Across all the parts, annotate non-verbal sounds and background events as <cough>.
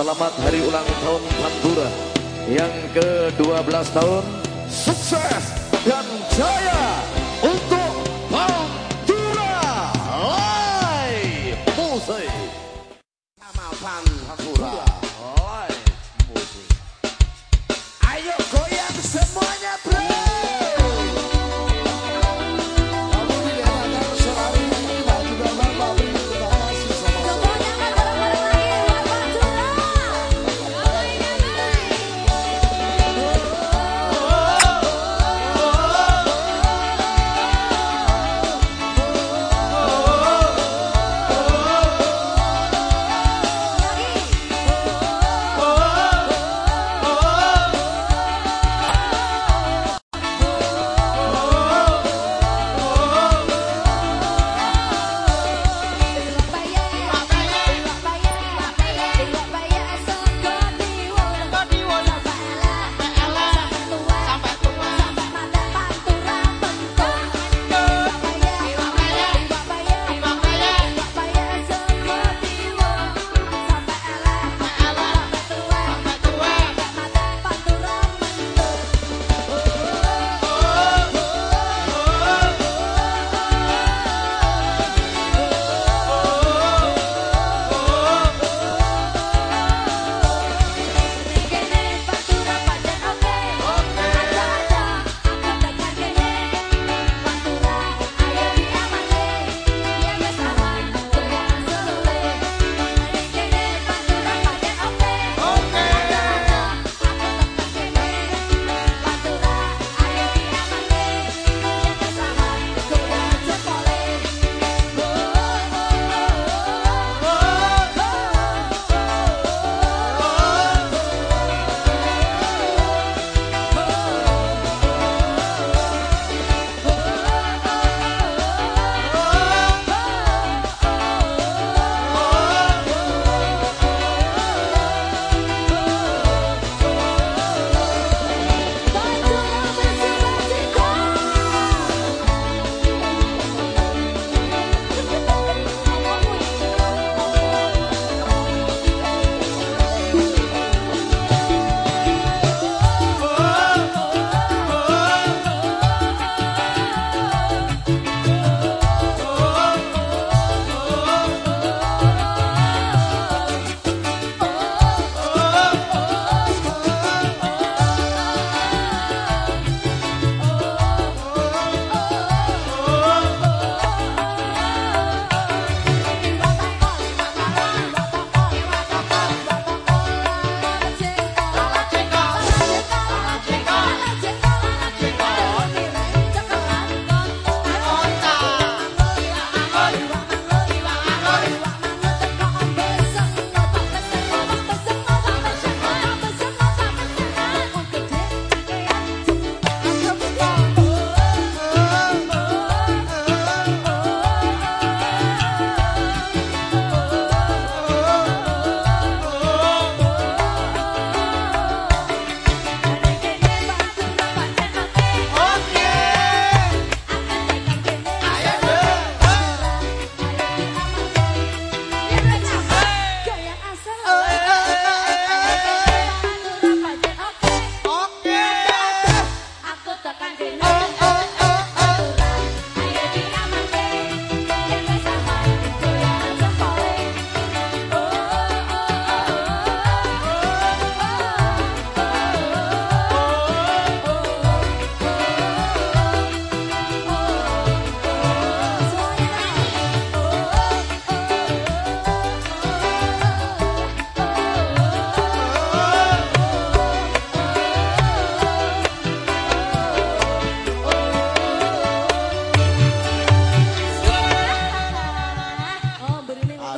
Selamat hari ulang tahun Pantura yang ke-12 tahun. Sukses dan jaya untuk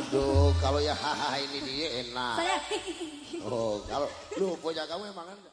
Aduh, kalau ya hahaha <laughs> ini dia enak. Saya Oh, kalau lu punya kamu emang kan